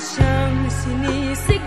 相信你是